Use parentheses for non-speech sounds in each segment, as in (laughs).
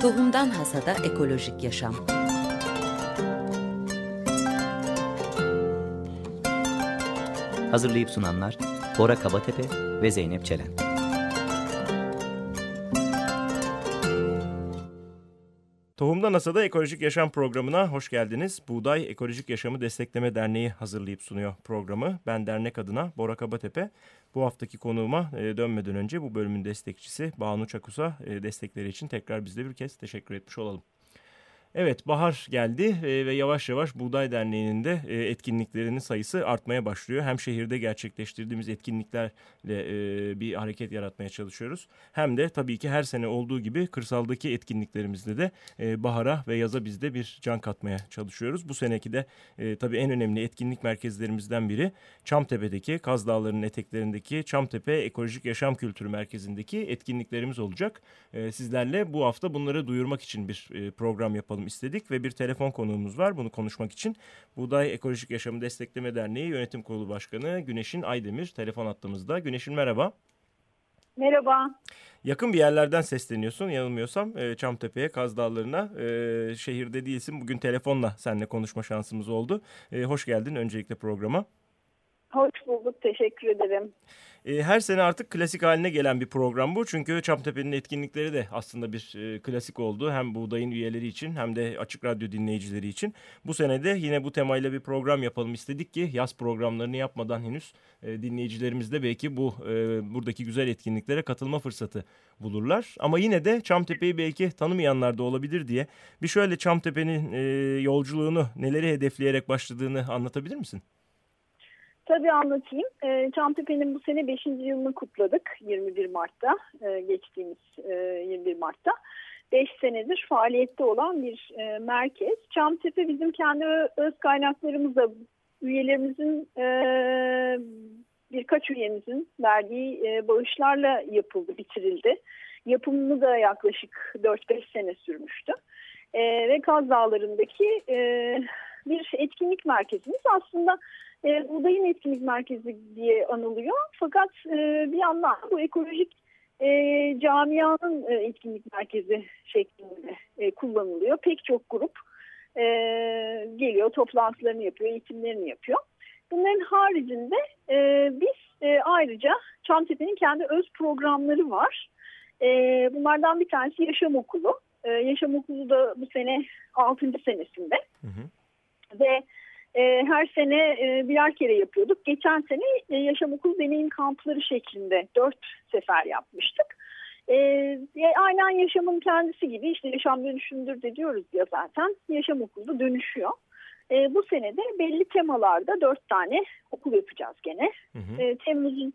Tohumdan Hasada Ekolojik Yaşam Hazırlayıp sunanlar Bora Kabatepe ve Zeynep Çelen. Tohumda NASA'da Ekolojik Yaşam programına hoş geldiniz. Buğday Ekolojik Yaşamı Destekleme Derneği hazırlayıp sunuyor programı. Ben dernek adına Bora Kabatepe. Bu haftaki konuğuma e, dönmeden önce bu bölümün destekçisi Banu Çakus'a e, destekleri için tekrar bizde bir kez teşekkür etmiş olalım. Evet bahar geldi e, ve yavaş yavaş Buğday Derneği'nin de e, etkinliklerinin sayısı artmaya başlıyor. Hem şehirde gerçekleştirdiğimiz etkinliklerle e, bir hareket yaratmaya çalışıyoruz. Hem de tabii ki her sene olduğu gibi kırsaldaki etkinliklerimizde de bahara ve yaza bizde bir can katmaya çalışıyoruz. Bu seneki de tabii en önemli etkinlik merkezlerimizden biri Çamtepe'deki Kaz Dağları'nın eteklerindeki Çamtepe Ekolojik Yaşam Kültürü Merkezi'ndeki etkinliklerimiz olacak. Sizlerle bu hafta bunları duyurmak için bir program yapalım istedik ve bir telefon konuğumuz var bunu konuşmak için. Buğday Ekolojik Yaşamı Destekleme Derneği Yönetim Kurulu Başkanı Güneşin Aydemir telefon attığımızda. Güneşin merhaba. Merhaba. Yakın bir yerlerden sesleniyorsun yanılmıyorsam e, Çamtepe'ye, Kaz Dağları'na. E, şehirde değilsin. Bugün telefonla seninle konuşma şansımız oldu. E, hoş geldin öncelikle programa. Hoş bulduk. Teşekkür ederim. E, her sene artık klasik haline gelen bir program bu. Çünkü Çamtepe'nin etkinlikleri de aslında bir e, klasik oldu. Hem buğdayın üyeleri için hem de Açık Radyo dinleyicileri için. Bu sene de yine bu temayla bir program yapalım istedik ki yaz programlarını yapmadan henüz e, dinleyicilerimiz de belki bu e, buradaki güzel etkinliklere katılma fırsatı bulurlar. Ama yine de Çamtepe'yi belki tanımayanlar da olabilir diye bir şöyle Çamtepe'nin e, yolculuğunu neleri hedefleyerek başladığını anlatabilir misin? Tabii anlatayım. E, Çamtepe'nin bu sene 5. yılını kutladık 21 Mart'ta, e, geçtiğimiz e, 21 Mart'ta. 5 senedir faaliyette olan bir e, merkez. Çamtepe bizim kendi öz kaynaklarımızla üyelerimizin e, birkaç üyemizin verdiği e, bağışlarla yapıldı, bitirildi. Yapımını da yaklaşık 4-5 sene sürmüştü. E, ve Kaz Dağları'ndaki e, bir etkinlik merkezimiz aslında e, buğdayın etkinlik merkezi diye anılıyor. Fakat e, bir yandan bu ekolojik e, camianın e, etkinlik merkezi şeklinde e, kullanılıyor. Pek çok grup e, geliyor, toplantılarını yapıyor, eğitimlerini yapıyor. Bunların haricinde e, biz e, ayrıca Çamtepe'nin kendi öz programları var. E, bunlardan bir tanesi Yaşam Okulu. E, Yaşam Okulu da bu sene 6. senesinde. Hı hı. Ve e, her sene e, birer kere yapıyorduk. Geçen sene e, yaşam okul deneyim kampları şeklinde dört sefer yapmıştık. E, aynen yaşamın kendisi gibi işte yaşam dönüşümdür de diyoruz ya zaten yaşam okulu dönüşüyor. E, bu sene de belli temalarda dört tane okul yapacağız gene. Hı hı. E, Temmuz'un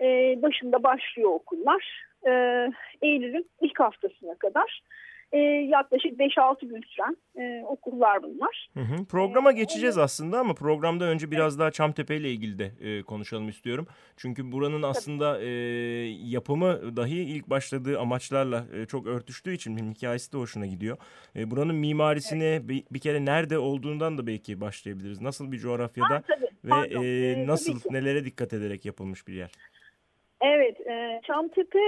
e, başında başlıyor okullar. E, Eylül'ün ilk haftasına kadar e, yaklaşık 5-6 gün süren e, okullar bunlar. Hı hı. Programa ee, geçeceğiz aslında ama programda önce biraz evet. daha Çamtepe ile ilgili de e, konuşalım istiyorum. Çünkü buranın aslında e, yapımı dahi ilk başladığı amaçlarla e, çok örtüştüğü için benim hikayesi de hoşuna gidiyor. E, buranın mimarisine evet. bir, bir kere nerede olduğundan da belki başlayabiliriz. Nasıl bir coğrafyada ha, tabii, ve e, nasıl nelere dikkat ederek yapılmış bir yer? Evet, e, Çamtepe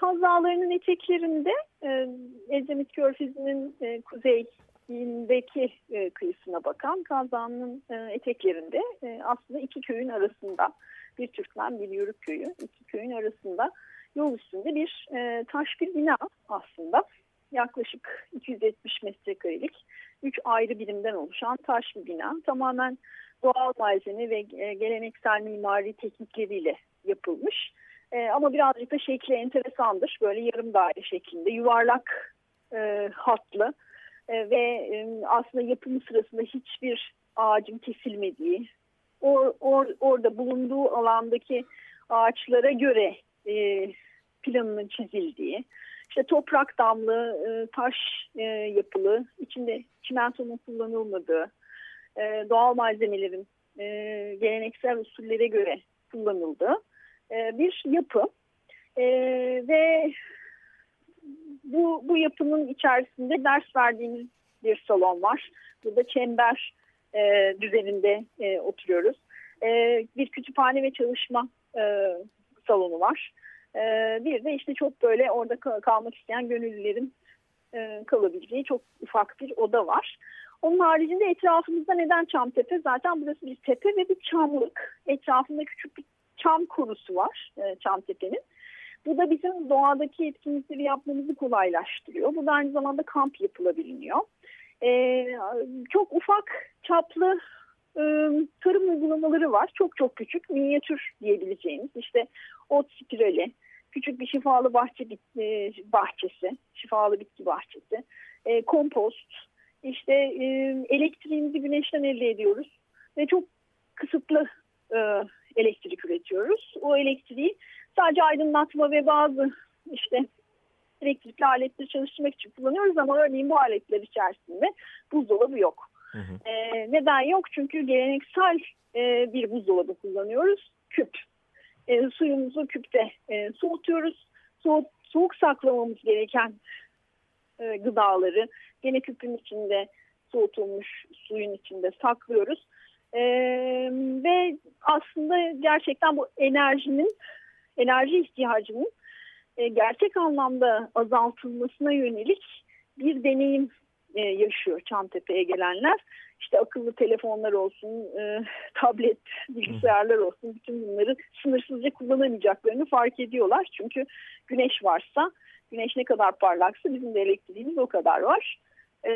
Kaz Dağları'nın eteklerinde e, Körfezi'nin e, kuzeyindeki e, kıyısına bakan Kaz Dağı'nın e, eteklerinde aslında iki köyün arasında bir Türkmen bir Yörük köyü iki köyün arasında yol üstünde bir e, taş bir bina aslında. Yaklaşık 270 metrekarelik üç ayrı birimden oluşan taş bir bina. Tamamen doğal malzeme ve geleneksel mimari teknikleriyle yapılmış. E, ama birazcık da şekli enteresandır. Böyle yarım daire şeklinde yuvarlak e, hatlı e, ve e, aslında yapımı sırasında hiçbir ağacın kesilmediği, or, or, orada bulunduğu alandaki ağaçlara göre e, planının çizildiği, işte toprak damlı, e, taş e, yapılı, içinde çimentonun kullanılmadığı, e, doğal malzemelerin e, geleneksel usullere göre kullanıldığı e, bir yapı e, ve bu, bu yapının içerisinde ders verdiğimiz bir salon var. Burada çember e, düzeninde oturuyoruz. Bir kütüphane ve çalışma salonu var. Bir de işte çok böyle orada kalmak isteyen gönüllülerin kalabileceği çok ufak bir oda var. Onun haricinde etrafımızda neden Çamtepe? Zaten burası bir tepe ve bir çamlık. Etrafında küçük bir çam korusu var e, Çamtepe'nin. Bu da bizim doğadaki etkinlikleri yapmamızı kolaylaştırıyor. Bu da aynı zamanda kamp yapılabiliyor. Ee, çok ufak çaplı e, tarım uygulamaları var. Çok çok küçük, minyatür diyebileceğimiz. İşte ot spirali, küçük bir şifalı bahçe e, bahçesi, şifalı bitki bahçesi, e, kompost, işte e, elektriğimizi güneşten elde ediyoruz ve çok kısıtlı e, elektrik üretiyoruz. O elektriği sadece aydınlatma ve bazı işte elektrikli aletleri çalıştırmak için kullanıyoruz ama örneğin bu aletler içerisinde buzdolabı yok. Hı hı. E, neden yok? Çünkü geleneksel e, bir buzdolabı kullanıyoruz. Küp. E, suyumuzu küpte e, soğutuyoruz. Soğuk, soğuk saklamamız gereken e, gıdaları gene küpün içinde soğutulmuş suyun içinde saklıyoruz. E, ve aslında gerçekten bu enerjinin, enerji ihtiyacının e, gerçek anlamda azaltılmasına yönelik bir deneyim e, yaşıyor Çamtepe'ye gelenler. İşte akıllı telefonlar olsun, e, (laughs) tablet, bilgisayarlar olsun bütün bunları sınırsızca kullanamayacaklarını fark ediyorlar. Çünkü güneş varsa, güneş ne kadar parlaksa bizim de elektriğimiz o kadar var. E,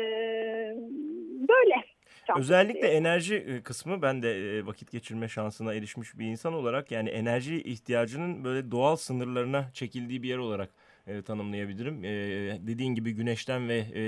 böyle. Özellikle enerji e, kısmı ben de e, vakit geçirme şansına erişmiş bir insan olarak yani enerji ihtiyacının böyle doğal sınırlarına çekildiği bir yer olarak e, tanımlayabilirim. E, dediğin gibi güneşten ve e,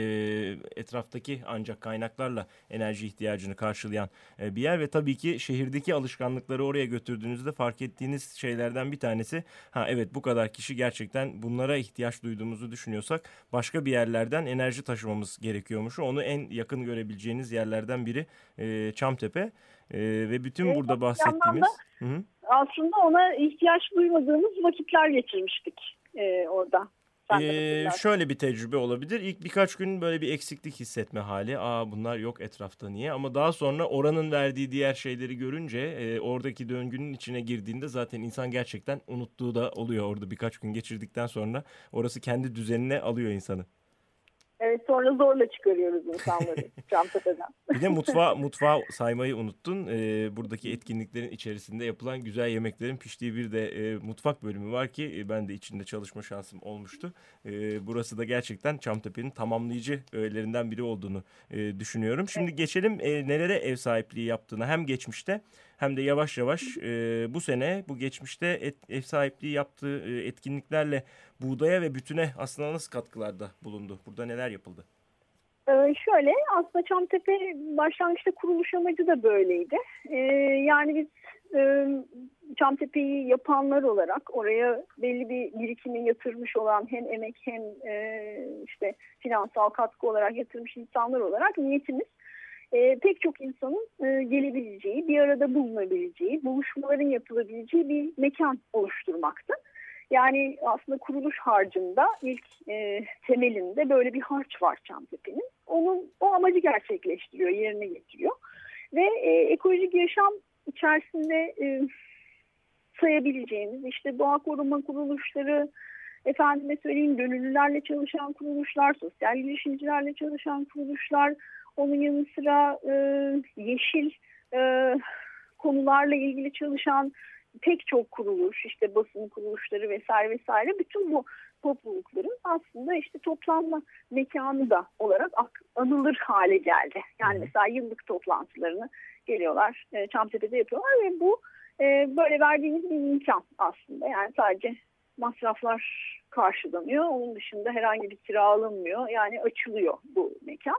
etraftaki ancak kaynaklarla enerji ihtiyacını karşılayan e, bir yer ve tabii ki şehirdeki alışkanlıkları oraya götürdüğünüzde fark ettiğiniz şeylerden bir tanesi ha evet bu kadar kişi gerçekten bunlara ihtiyaç duyduğumuzu düşünüyorsak başka bir yerlerden enerji taşımamız gerekiyormuş. Onu en yakın görebileceğiniz yerlerden biri e, Çamtepe e, ve bütün burada bahsettiğimiz... Hı -hı. Aslında ona ihtiyaç duymadığımız vakitler geçirmiştik e, orada. Ee, şöyle bir tecrübe olabilir. İlk birkaç gün böyle bir eksiklik hissetme hali. Aa bunlar yok etrafta niye? Ama daha sonra oranın verdiği diğer şeyleri görünce e, oradaki döngünün içine girdiğinde zaten insan gerçekten unuttuğu da oluyor orada birkaç gün geçirdikten sonra. Orası kendi düzenine alıyor insanı. Evet sonra zorla çıkarıyoruz insanları (laughs) Çamtepe'den. Bir de mutfağı, (laughs) mutfağı saymayı unuttun. Ee, buradaki etkinliklerin içerisinde yapılan güzel yemeklerin piştiği bir de e, mutfak bölümü var ki e, ben de içinde çalışma şansım olmuştu. E, burası da gerçekten Çamtepe'nin tamamlayıcı öğelerinden biri olduğunu e, düşünüyorum. Şimdi evet. geçelim e, nelere ev sahipliği yaptığını hem geçmişte hem de yavaş yavaş e, bu sene bu geçmişte et, ev sahipliği yaptığı e, etkinliklerle buğdaya ve bütüne aslında nasıl katkılarda bulundu? Burada neler yapıldı? Ee, şöyle aslında Çamtepe başlangıçta kuruluş amacı da böyleydi. Ee, yani biz e, Çamtepe'yi yapanlar olarak oraya belli bir birikimi yatırmış olan hem emek hem e, işte finansal katkı olarak yatırmış insanlar olarak niyetimiz pek çok insanın e, gelebileceği, bir arada bulunabileceği, buluşmaların yapılabileceği bir mekan oluşturmaktı. Yani aslında kuruluş harcında ilk e, temelinde böyle bir harç var Çamtepe'nin. Onun o amacı gerçekleştiriyor, yerine getiriyor. Ve e, ekolojik yaşam içerisinde e, sayabileceğimiz işte doğa koruma kuruluşları, efendime söyleyeyim gönüllülerle çalışan kuruluşlar, sosyal girişimcilerle çalışan kuruluşlar, onun yanı sıra e, yeşil e, konularla ilgili çalışan pek çok kuruluş, işte basın kuruluşları vesaire vesaire bütün bu toplulukların aslında işte toplanma mekanı da olarak anılır hale geldi. Yani mesela yıllık toplantılarını geliyorlar e, Çamtepe'de yapıyorlar ve bu e, böyle verdiğimiz bir imkan aslında. Yani sadece masraflar karşılanıyor. Onun dışında herhangi bir kira alınmıyor. Yani açılıyor bu mekan.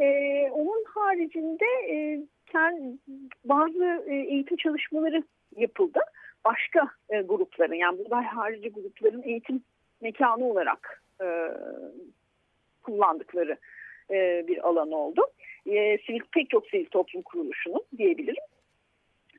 E, onun haricinde e, kend, bazı e, eğitim çalışmaları yapıldı. Başka e, grupların yani buğday harici grupların eğitim mekanı olarak e, kullandıkları e, bir alan oldu. E, sivil, pek çok sivil toplum kuruluşunun diyebilirim.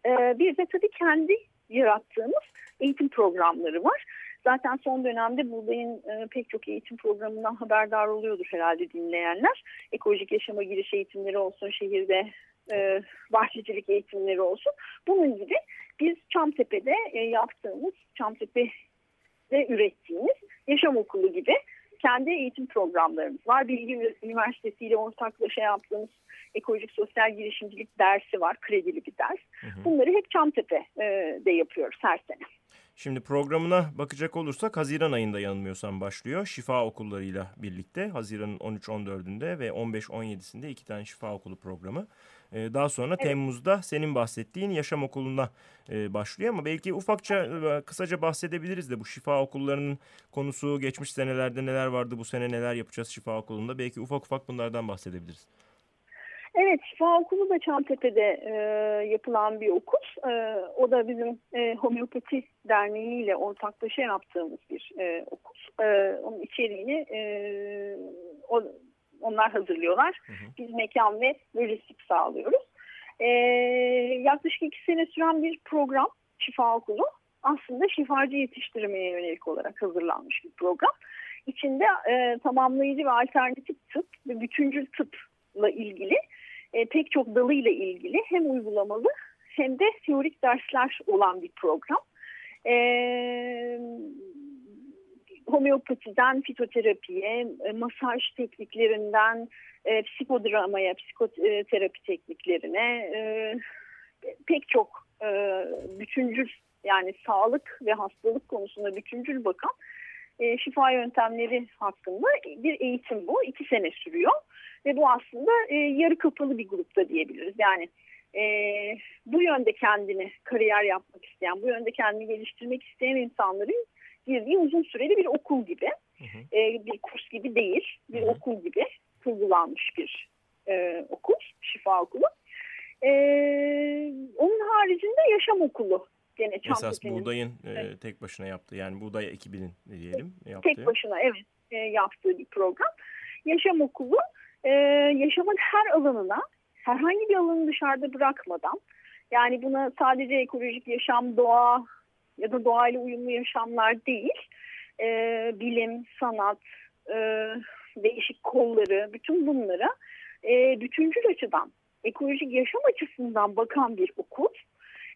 E, bir de tabii kendi yarattığımız eğitim programları var. Zaten son dönemde buğdayın e, pek çok eğitim programından haberdar oluyordur herhalde dinleyenler. Ekolojik yaşama giriş eğitimleri olsun, şehirde e, bahçecilik eğitimleri olsun. Bunun gibi biz Çamtepe'de e, yaptığımız, Çamtepe'de ürettiğimiz yaşam okulu gibi kendi eğitim programlarımız var. Bilgi Üniversitesi ile ortaklaşa yaptığımız ekolojik sosyal girişimcilik dersi var. Kredili bir ders. Hı hı. Bunları hep Çamtepe'de yapıyoruz her sene. Şimdi programına bakacak olursak Haziran ayında yanılmıyorsam başlıyor. Şifa okullarıyla birlikte Haziran'ın 13-14'ünde ve 15-17'sinde iki tane şifa okulu programı. Ee, daha sonra evet. Temmuz'da senin bahsettiğin yaşam okuluna e, başlıyor ama belki ufakça e, kısaca bahsedebiliriz de bu şifa okullarının konusu geçmiş senelerde neler vardı bu sene neler yapacağız şifa okulunda belki ufak ufak bunlardan bahsedebiliriz. Evet, Şifa Okulu da Çamtepe'de e, yapılan bir okul. E, o da bizim e, Homeopati Derneği ile ortaklaşa yaptığımız bir e, okul. E, onun içeriğini e, o, onlar hazırlıyorlar. Hı hı. Biz mekan ve lojistik sağlıyoruz. E, yaklaşık iki sene süren bir program Şifa Okulu. Aslında şifacı yetiştirmeye yönelik olarak hazırlanmış bir program. İçinde e, tamamlayıcı ve alternatif tıp ve bütüncül tıpla ilgili e, pek çok dalıyla ilgili hem uygulamalı hem de teorik dersler olan bir program. E, homeopatiden fitoterapiye, e, masaj tekniklerinden e, psikodramaya, psikoterapi tekniklerine e, pek çok e, bütüncül yani sağlık ve hastalık konusunda bütüncül bakan e, şifa yöntemleri hakkında bir eğitim bu. iki sene sürüyor. Ve bu aslında e, yarı kapalı bir grupta diyebiliriz. Yani e, bu yönde kendini kariyer yapmak isteyen, bu yönde kendini geliştirmek isteyen insanların girdiği uzun süreli bir okul gibi. Hı hı. E, bir kurs gibi değil, bir hı hı. okul gibi kurgulanmış bir e, okul, şifa okulu. E, onun haricinde yaşam okulu gene Esas buğdayın e, tek başına yaptığı yani buğday ekibinin diyelim yaptığı. Tek başına evet e, yaptığı bir program. Yaşam okulu e, yaşamın her alanına herhangi bir alanı dışarıda bırakmadan yani buna sadece ekolojik yaşam, doğa ya da doğayla uyumlu yaşamlar değil, e, bilim, sanat, e, değişik kolları, bütün bunlara e, bütüncül açıdan, ekolojik yaşam açısından bakan bir okul.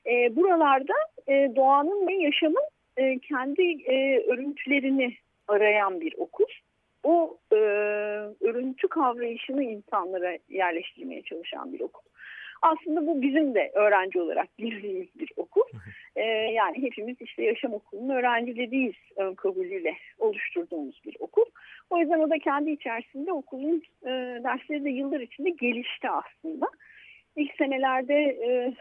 E, buralarda e, doğanın ve yaşamın e, kendi e, örüntülerini arayan bir okul o e, örüntü kavrayışını insanlara yerleştirmeye çalışan bir okul. Aslında bu bizim de öğrenci olarak girdiğimiz bir okul. Ee, yani hepimiz işte yaşam okulunun öğrencileriyiz ön kabulüyle oluşturduğumuz bir okul. O yüzden o da kendi içerisinde okulun e, dersleri de yıllar içinde gelişti aslında. İlk senelerde e,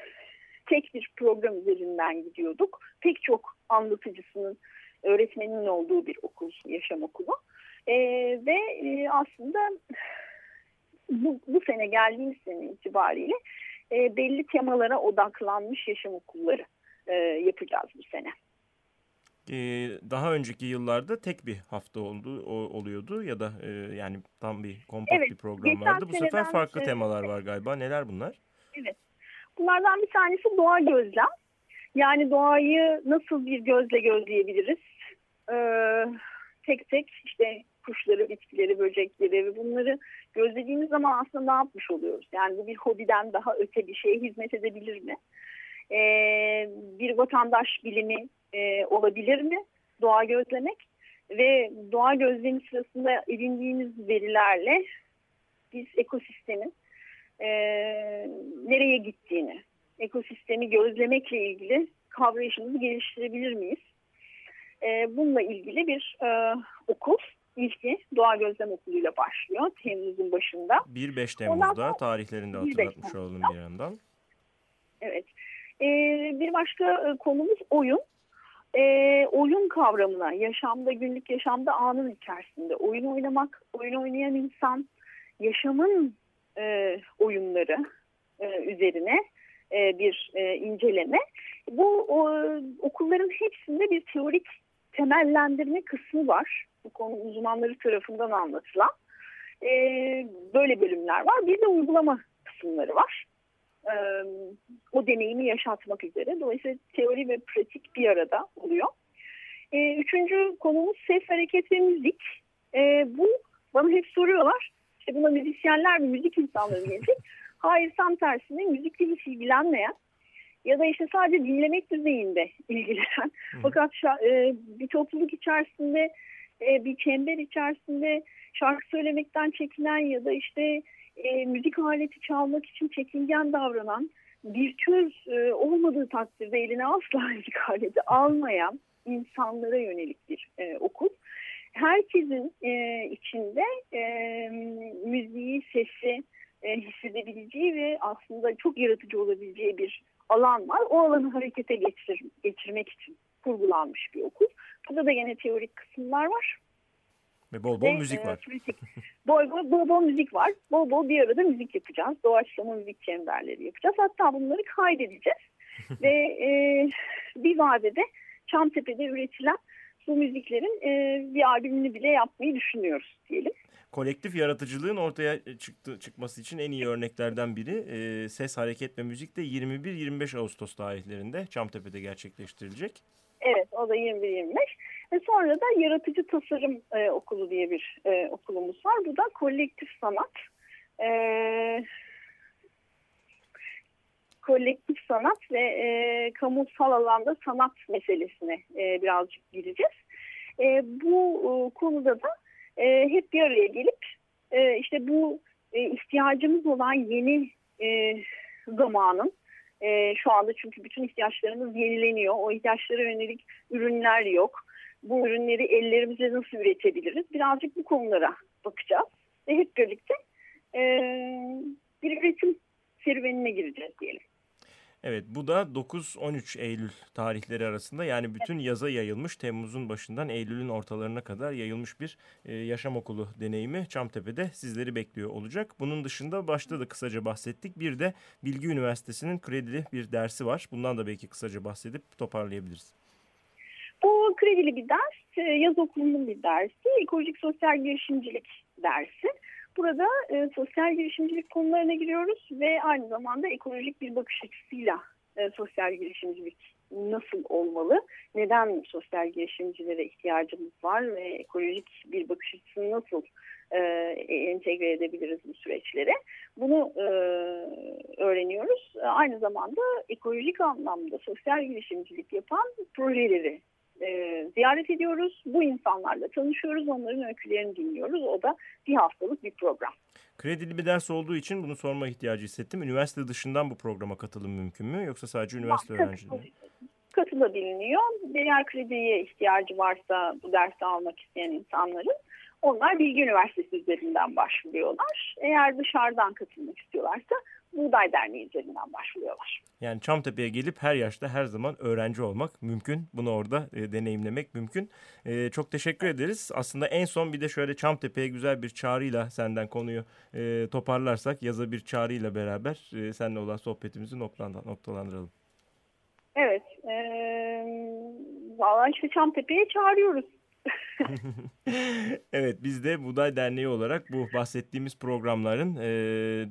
bir program üzerinden gidiyorduk. Pek çok anlatıcısının, öğretmeninin olduğu bir okul, yaşam okulu. E, ve e, aslında bu, bu sene geldiğimiz sene itibariyle e, belli temalara odaklanmış yaşam okulları e, yapacağız bu sene. Ee, daha önceki yıllarda tek bir hafta oldu o, oluyordu ya da e, yani tam bir kompakt evet, bir program vardı. Bu sefer farklı e, temalar var galiba. Neler bunlar? Evet. Bunlardan bir tanesi doğa gözlem. Yani doğayı nasıl bir gözle gözleyebiliriz? Ee, tek tek işte kuşları, bitkileri, böcekleri ve bunları gözlediğimiz zaman aslında ne yapmış oluyoruz? Yani bu bir hobiden daha öte bir şeye hizmet edebilir mi? Ee, bir vatandaş bilimi e, olabilir mi? Doğa gözlemek ve doğa gözlemi sırasında edindiğimiz verilerle biz ekosistemin e, nereye gittiğini, ekosistemi gözlemekle ilgili kavrayışımızı geliştirebilir miyiz? E, bununla ilgili bir e, okul ilki Doğa Gözlem Okulu'yla başlıyor Temmuz'un başında. 1-5 Temmuz'da Ondan, tarihlerini de hatırlatmış olalım bir yandan. Evet. Ee, bir başka e, konumuz oyun. Ee, oyun kavramına, yaşamda, günlük yaşamda anın içerisinde oyun oynamak, oyun oynayan insan, yaşamın e, oyunları e, üzerine e, bir e, inceleme. Bu o, okulların hepsinde bir teorik temellendirme kısmı var bu konu uzmanları tarafından anlatılan e, böyle bölümler var. Bir de uygulama kısımları var. E, o deneyimi yaşatmak üzere. Dolayısıyla teori ve pratik bir arada oluyor. E, üçüncü konumuz ses, hareket ve müzik. E, bu bana hep soruyorlar. İşte buna müzisyenler mi, müzik insanları gelecek. (laughs) Hayır tam tersine müzikle hiç ilgilenmeyen ya da işte sadece dinlemek düzeyinde ilgilenen. Fakat e, bir topluluk içerisinde e, bir çember içerisinde şarkı söylemekten çekinen ya da işte e, müzik aleti çalmak için çekingen davranan virtüöz e, olmadığı takdirde eline asla (laughs) müzik aleti almayan insanlara yönelik bir e, okul. Herkesin e, içinde e, müziği, sesi e, hissedebileceği ve aslında çok yaratıcı olabileceği bir alan var. O alanı harekete geçir, geçirmek için kurgulanmış bir okul. Burada da yine teorik kısımlar var. Ve bol bol Ve, müzik e, var. Müzik. bol, bol, bol bol müzik var. Bol bol bir arada müzik yapacağız. Doğaçlama müzik çemberleri yapacağız. Hatta bunları kaydedeceğiz. (laughs) Ve e, bir vadede Çamtepe'de üretilen bu müziklerin e, bir albümünü bile yapmayı düşünüyoruz diyelim. Kolektif yaratıcılığın ortaya çıktı, çıkması için en iyi örneklerden biri e, Ses, Hareket ve Müzik de 21-25 Ağustos tarihlerinde Çamtepe'de gerçekleştirilecek. Evet o da 21-25. Ve sonra da Yaratıcı Tasarım e, Okulu diye bir e, okulumuz var. Bu da kolektif sanat. E, kolektif sanat ve e, kamusal alanda sanat meselesine e, birazcık gireceğiz. E, bu e, konuda da e, hep bir araya gelip e, işte bu e, ihtiyacımız olan yeni e, zamanın e, şu anda çünkü bütün ihtiyaçlarımız yenileniyor. O ihtiyaçlara yönelik ürünler yok. Bu ürünleri ellerimizle nasıl üretebiliriz? Birazcık bu konulara bakacağız. Ve hep birlikte e, bir üretim serüvenine gireceğiz diyelim. Evet bu da 9-13 Eylül tarihleri arasında yani bütün yaza yayılmış Temmuz'un başından Eylül'ün ortalarına kadar yayılmış bir e, yaşam okulu deneyimi Çamtepe'de sizleri bekliyor olacak. Bunun dışında başta da kısaca bahsettik bir de Bilgi Üniversitesi'nin kredili bir dersi var. Bundan da belki kısaca bahsedip toparlayabiliriz. Bu kredili bir ders, e, yaz okulunun bir dersi, ekolojik sosyal girişimcilik dersi. Burada e, sosyal girişimcilik konularına giriyoruz ve aynı zamanda ekolojik bir bakış açısıyla e, sosyal girişimcilik nasıl olmalı, neden sosyal girişimcilere ihtiyacımız var ve ekolojik bir bakış açısını nasıl e, entegre edebiliriz bu süreçlere. Bunu e, öğreniyoruz. Aynı zamanda ekolojik anlamda sosyal girişimcilik yapan projeleri e, ziyaret ediyoruz. Bu insanlarla tanışıyoruz. Onların öykülerini dinliyoruz. O da bir haftalık bir program. Kredili bir ders olduğu için bunu sorma ihtiyacı hissettim. Üniversite dışından bu programa katılım mümkün mü? Yoksa sadece üniversite öğrencileri Katılabiliyor. Eğer krediye ihtiyacı varsa bu dersi almak isteyen insanların onlar Bilgi Üniversitesi üzerinden başvuruyorlar. Eğer dışarıdan katılmak istiyorlarsa Buğday Derneği üzerinden başvuruyorlar. Yani Çamtepe'ye gelip her yaşta her zaman öğrenci olmak mümkün. Bunu orada e, deneyimlemek mümkün. E, çok teşekkür ederiz. Aslında en son bir de şöyle Çamtepe'ye güzel bir çağrıyla senden konuyu e, toparlarsak yaza bir çağrıyla beraber e, seninle olan sohbetimizi noktalandıralım. Evet. E, Valla işte Çamtepe'ye çağırıyoruz. (laughs) evet biz de Buday Derneği olarak bu bahsettiğimiz programların e,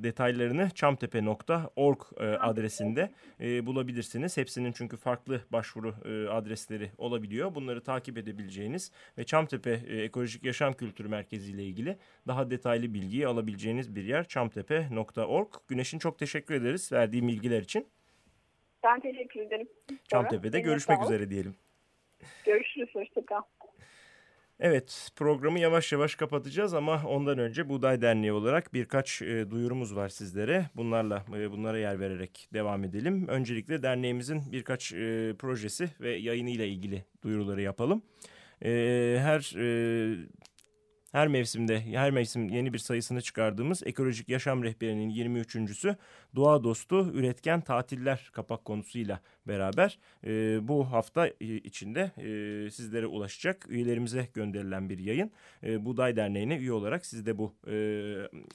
detaylarını çamtepe.org e, adresinde e, bulabilirsiniz. Hepsinin çünkü farklı başvuru e, adresleri olabiliyor. Bunları takip edebileceğiniz ve Çamtepe e, Ekolojik Yaşam Kültürü Merkezi ile ilgili daha detaylı bilgiyi alabileceğiniz bir yer çamtepe.org. Güneş'in çok teşekkür ederiz verdiği bilgiler için. Ben teşekkür ederim. Çamtepe'de görüşmek üzere diyelim. Görüşürüz. Hoşçakal. Evet programı yavaş yavaş kapatacağız ama ondan önce Buğday Derneği olarak birkaç e, duyurumuz var sizlere. Bunlarla e, bunlara yer vererek devam edelim. Öncelikle derneğimizin birkaç e, projesi ve yayınıyla ilgili duyuruları yapalım. E, her e, her mevsimde, her mevsim yeni bir sayısını çıkardığımız Ekolojik Yaşam Rehberi'nin 23.sü Doğa Dostu Üretken Tatiller kapak konusuyla beraber e, bu hafta içinde e, sizlere ulaşacak üyelerimize gönderilen bir yayın. E, Buğday Derneği'ne üye olarak siz de bu e,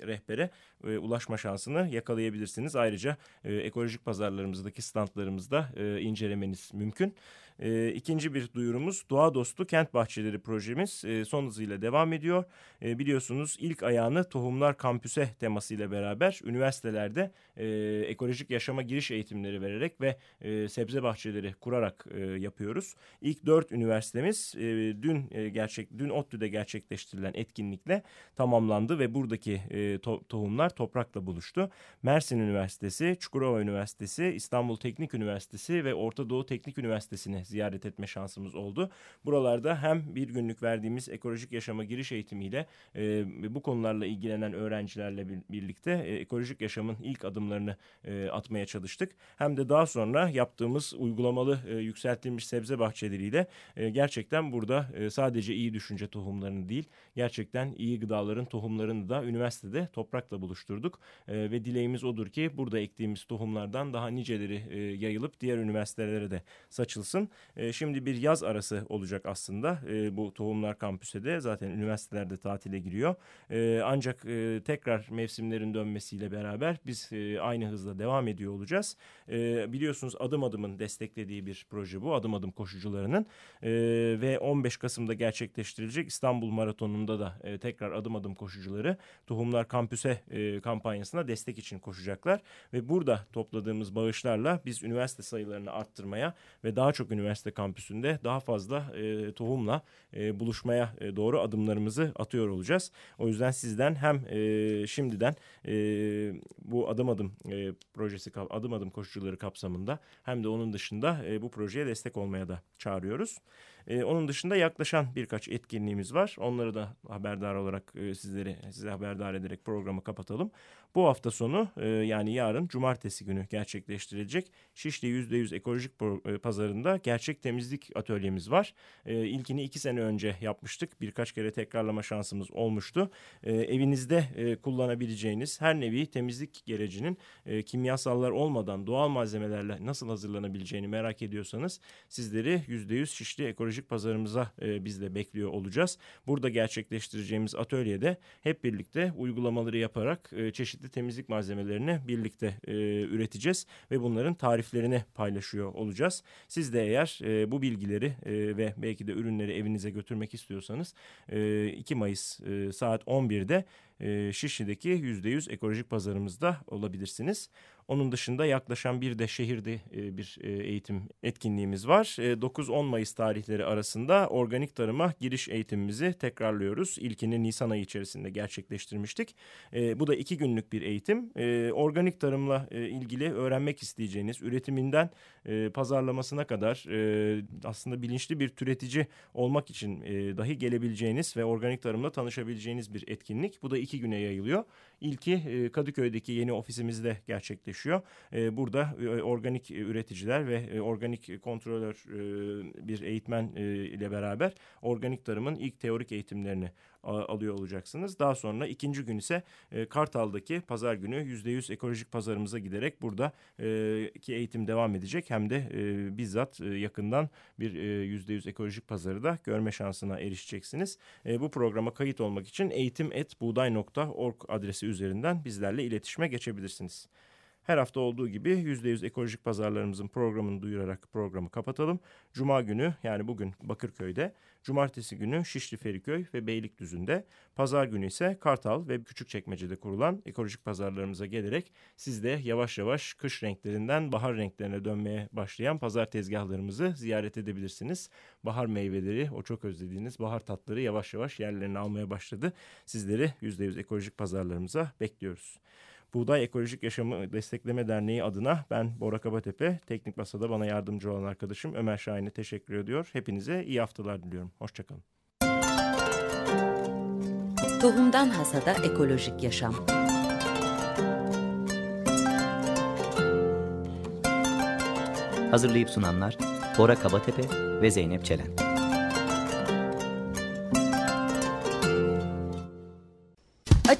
rehbere e, ulaşma şansını yakalayabilirsiniz. Ayrıca e, ekolojik pazarlarımızdaki standlarımızda e, incelemeniz mümkün. E, ikinci bir duyurumuz Doğa Dostu Kent Bahçeleri projemiz e, son hızıyla devam ediyor. E, biliyorsunuz ilk ayağını Tohumlar Kampüse temasıyla beraber üniversitelerde e, ekolojik yaşama giriş eğitimleri vererek ve e, sebze bahçeleri kurarak e, yapıyoruz. İlk dört üniversitemiz e, dün e, gerçek dün ODTÜ'de gerçekleştirilen etkinlikle tamamlandı ve buradaki e, to tohumlar toprakla buluştu. Mersin Üniversitesi, Çukurova Üniversitesi, İstanbul Teknik Üniversitesi ve Orta Doğu Teknik Üniversitesi'ni ziyaret etme şansımız oldu. Buralarda hem bir günlük verdiğimiz ekolojik yaşama giriş eğitimiyle e, bu konularla ilgilenen öğrencilerle birlikte e, ekolojik yaşamın ilk adımlarını e, atmaya çalıştık. Hem de daha sonra yaptığımız uygulamalı e, yükseltilmiş sebze bahçeleriyle e, gerçekten burada e, sadece iyi düşünce tohumlarını değil gerçekten iyi gıdaların tohumlarını da üniversitede toprakla buluşturduk. E, ve dileğimiz odur ki burada ektiğimiz tohumlardan daha niceleri e, yayılıp diğer üniversitelere de saçılsın. E, şimdi bir yaz arası olacak aslında e, bu tohumlar kampüse de zaten üniversitelerde tatile giriyor. E, ancak e, tekrar mevsimlerin dönmesiyle beraber biz e, aynı hızla devam ediyor olacağız. Biliyorsunuz adım adımın desteklediği bir proje bu. Adım adım koşucularının ve 15 Kasım'da gerçekleştirilecek İstanbul Maratonu'nda da e, tekrar adım adım koşucuları Tohumlar Kampüse kampanyasına destek için koşacaklar ve burada topladığımız bağışlarla biz üniversite sayılarını arttırmaya ve daha çok üniversite kampüsünde daha fazla e, tohumla e, buluşmaya e, doğru adımlarımızı atıyor olacağız. O yüzden sizden hem e, şimdiden e, bu adım adım e, projesi adım adım koşucuları kapsamında hem de onun dışında e, bu projeye destek olmaya da çağırıyoruz. E, onun dışında yaklaşan birkaç etkinliğimiz var. Onları da haberdar olarak e, sizleri size haberdar ederek programı kapatalım. Bu hafta sonu e, yani yarın cumartesi günü gerçekleştirilecek Şişli %100 ekolojik e, pazarında gerçek temizlik atölyemiz var. E, ilkini iki sene önce yapmıştık. Birkaç kere tekrarlama şansımız olmuştu. E, evinizde e, kullanabileceğiniz her nevi temizlik gerecinin e, kimyasallar olmadan doğal malzemelerle nasıl hazırlanabileceğini merak ediyorsanız sizleri %100 Şişli ekolojik pazarımıza e, biz de bekliyor olacağız. Burada gerçekleştireceğimiz atölyede hep birlikte uygulamaları yaparak e, çeşitli temizlik malzemelerini birlikte e, üreteceğiz ve bunların tariflerini paylaşıyor olacağız. Siz de eğer e, bu bilgileri e, ve belki de ürünleri evinize götürmek istiyorsanız e, 2 Mayıs e, saat 11'de e, Şişli'deki %100 ekolojik pazarımızda olabilirsiniz. Onun dışında yaklaşan bir de şehirde e, bir e, eğitim etkinliğimiz var. 9-10 e, Mayıs tarihleri arasında organik tarıma giriş eğitimimizi tekrarlıyoruz. İlkini Nisan ayı içerisinde gerçekleştirmiştik. Bu da iki günlük bir eğitim. Organik tarımla ilgili öğrenmek isteyeceğiniz üretiminden pazarlamasına kadar aslında bilinçli bir türetici olmak için dahi gelebileceğiniz ve organik tarımla tanışabileceğiniz bir etkinlik. Bu da iki güne yayılıyor. İlki Kadıköy'deki yeni ofisimizde gerçekleşiyor gerçekleşiyor. E, burada e, organik üreticiler ve e, organik kontrolör e, bir eğitmen e, ile beraber organik tarımın ilk teorik eğitimlerini alıyor olacaksınız. Daha sonra ikinci gün ise e, Kartal'daki pazar günü %100 ekolojik pazarımıza giderek burada e, ki eğitim devam edecek. Hem de e, bizzat e, yakından bir e, %100 ekolojik pazarı da görme şansına erişeceksiniz. E, bu programa kayıt olmak için eğitim.buğday.org adresi üzerinden bizlerle iletişime geçebilirsiniz. Her hafta olduğu gibi %100 ekolojik pazarlarımızın programını duyurarak programı kapatalım. Cuma günü yani bugün Bakırköy'de, cumartesi günü Şişli Feriköy ve Beylikdüzü'nde, pazar günü ise Kartal ve Küçükçekmece'de kurulan ekolojik pazarlarımıza gelerek siz de yavaş yavaş kış renklerinden bahar renklerine dönmeye başlayan pazar tezgahlarımızı ziyaret edebilirsiniz. Bahar meyveleri, o çok özlediğiniz bahar tatları yavaş yavaş yerlerini almaya başladı. Sizleri %100 ekolojik pazarlarımıza bekliyoruz. Buğday Ekolojik Yaşamı Destekleme Derneği adına ben Bora Kabatepe, teknik masada bana yardımcı olan arkadaşım Ömer Şahin'e teşekkür ediyor. Hepinize iyi haftalar diliyorum. Hoşçakalın. Tohumdan Hasada Ekolojik Yaşam Hazırlayıp sunanlar Bora Kabatepe ve Zeynep Çelen.